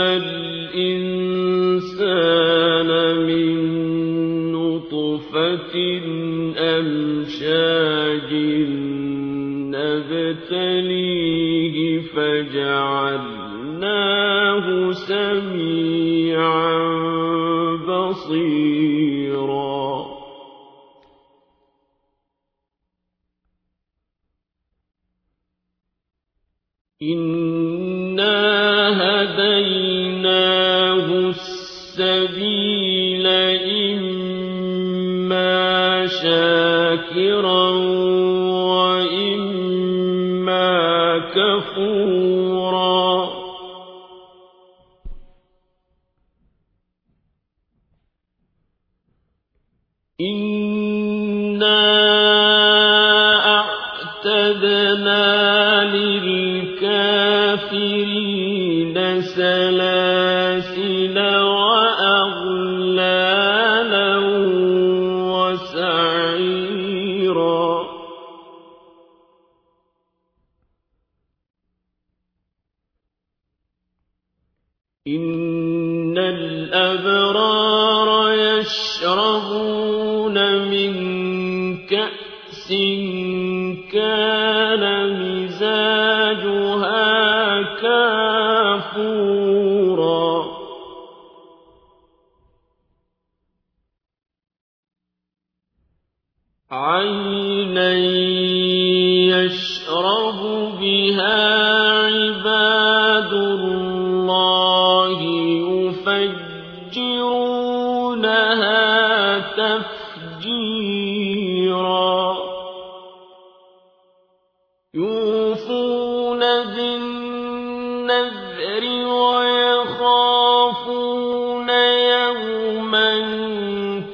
الإنسان من نطفة أمشاج نبتليه فجعلناه سميعا بصيرا إما شاكرا وإما كفورا. إنا أعتدنا للكافرين يشربون من كأس كان مزاجها كافورا. عينا يشرب بها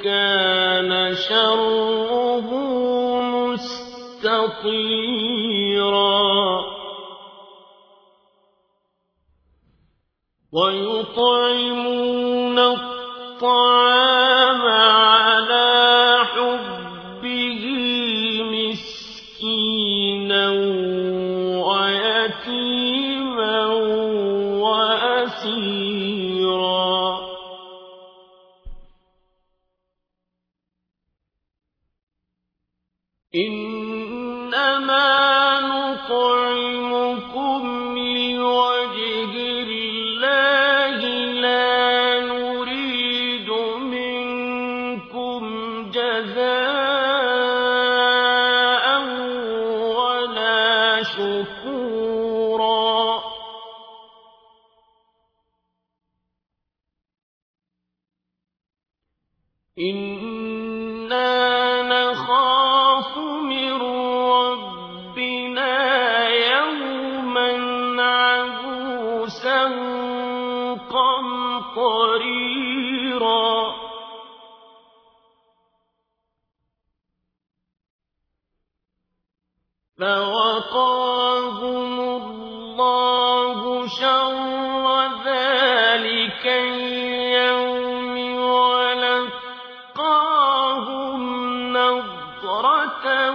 كان شره مستطيرا. ويطعمون الطعام على حبه مسكينا ويتيما وأسيرا. جزاء ولا شكورا. إنا نخاف من ربنا يوما عبوسا قمطريرا نضرة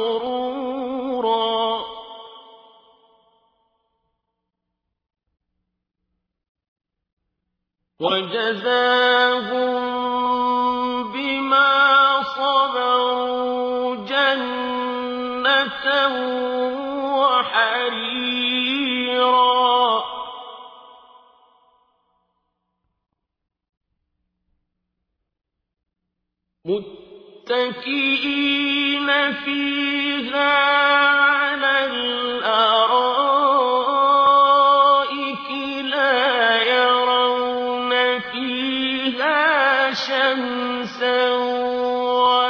وسرورا وجزاهم بما صبروا جنة وحريرا متكئين فيها على الأرائك لا يرون فيها شمسا ولا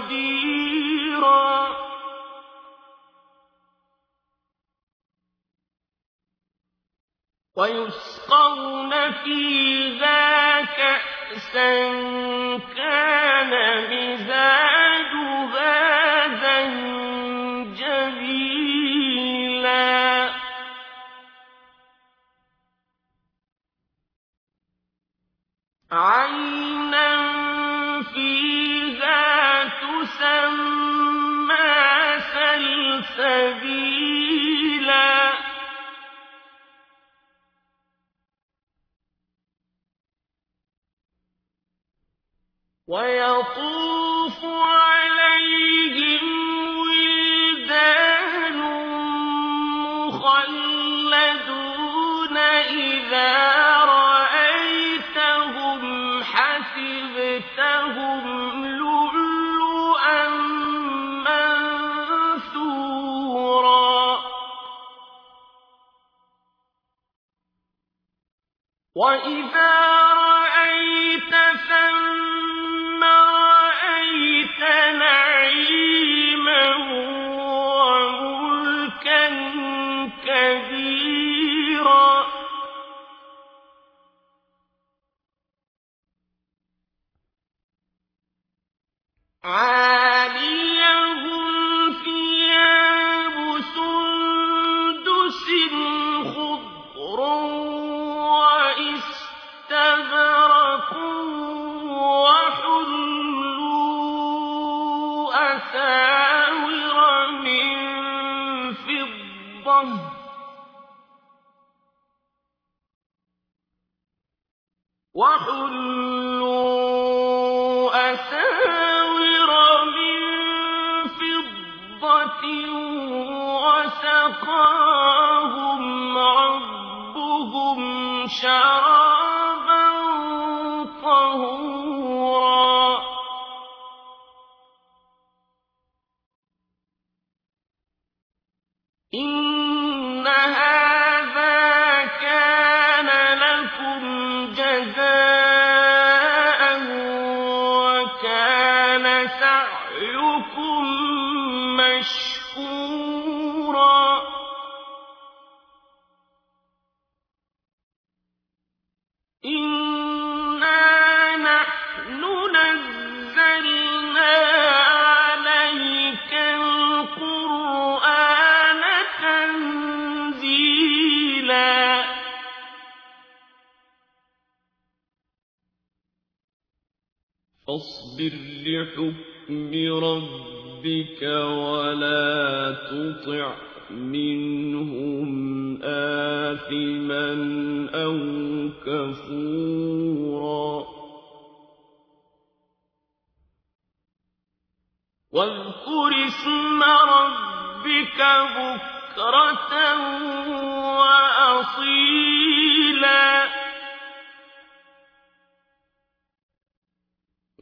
تَقْدِيرًا وَيُسْقَوْنَ فِيهَا كَأْسًا كَانَ مِزَاجُهَا زَنجَبِيلًا. عَيْنًا سَلْسَبِيلًا وَإِذَا مِن فِضَّةٍ وَسَقَاهُمْ رَبُّهُمْ شَرَابًا لِحُكْمِ رَبِّكَ وَلَا تُطِعْ مِنْهُمْ آثِمًا أَوْ كَفُورًا. وَاذْكُرِ اسْمَ رَبِّكَ بُكْرَةً وَأَصِيلًا.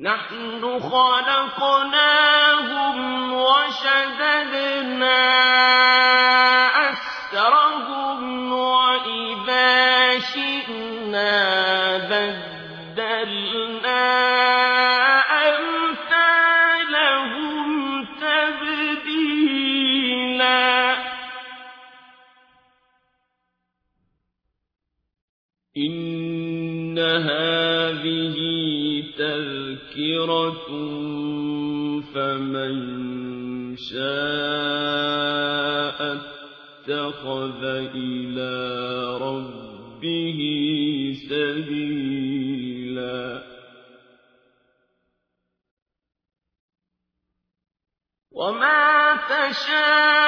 نحن خلقناهم وشددنا أسرهم وإذا شئنا بدلنا أمثالهم تبديلا. إن هذه تذكرة فمن شاء اتخذ إلى ربه سبيلا وما تشاءون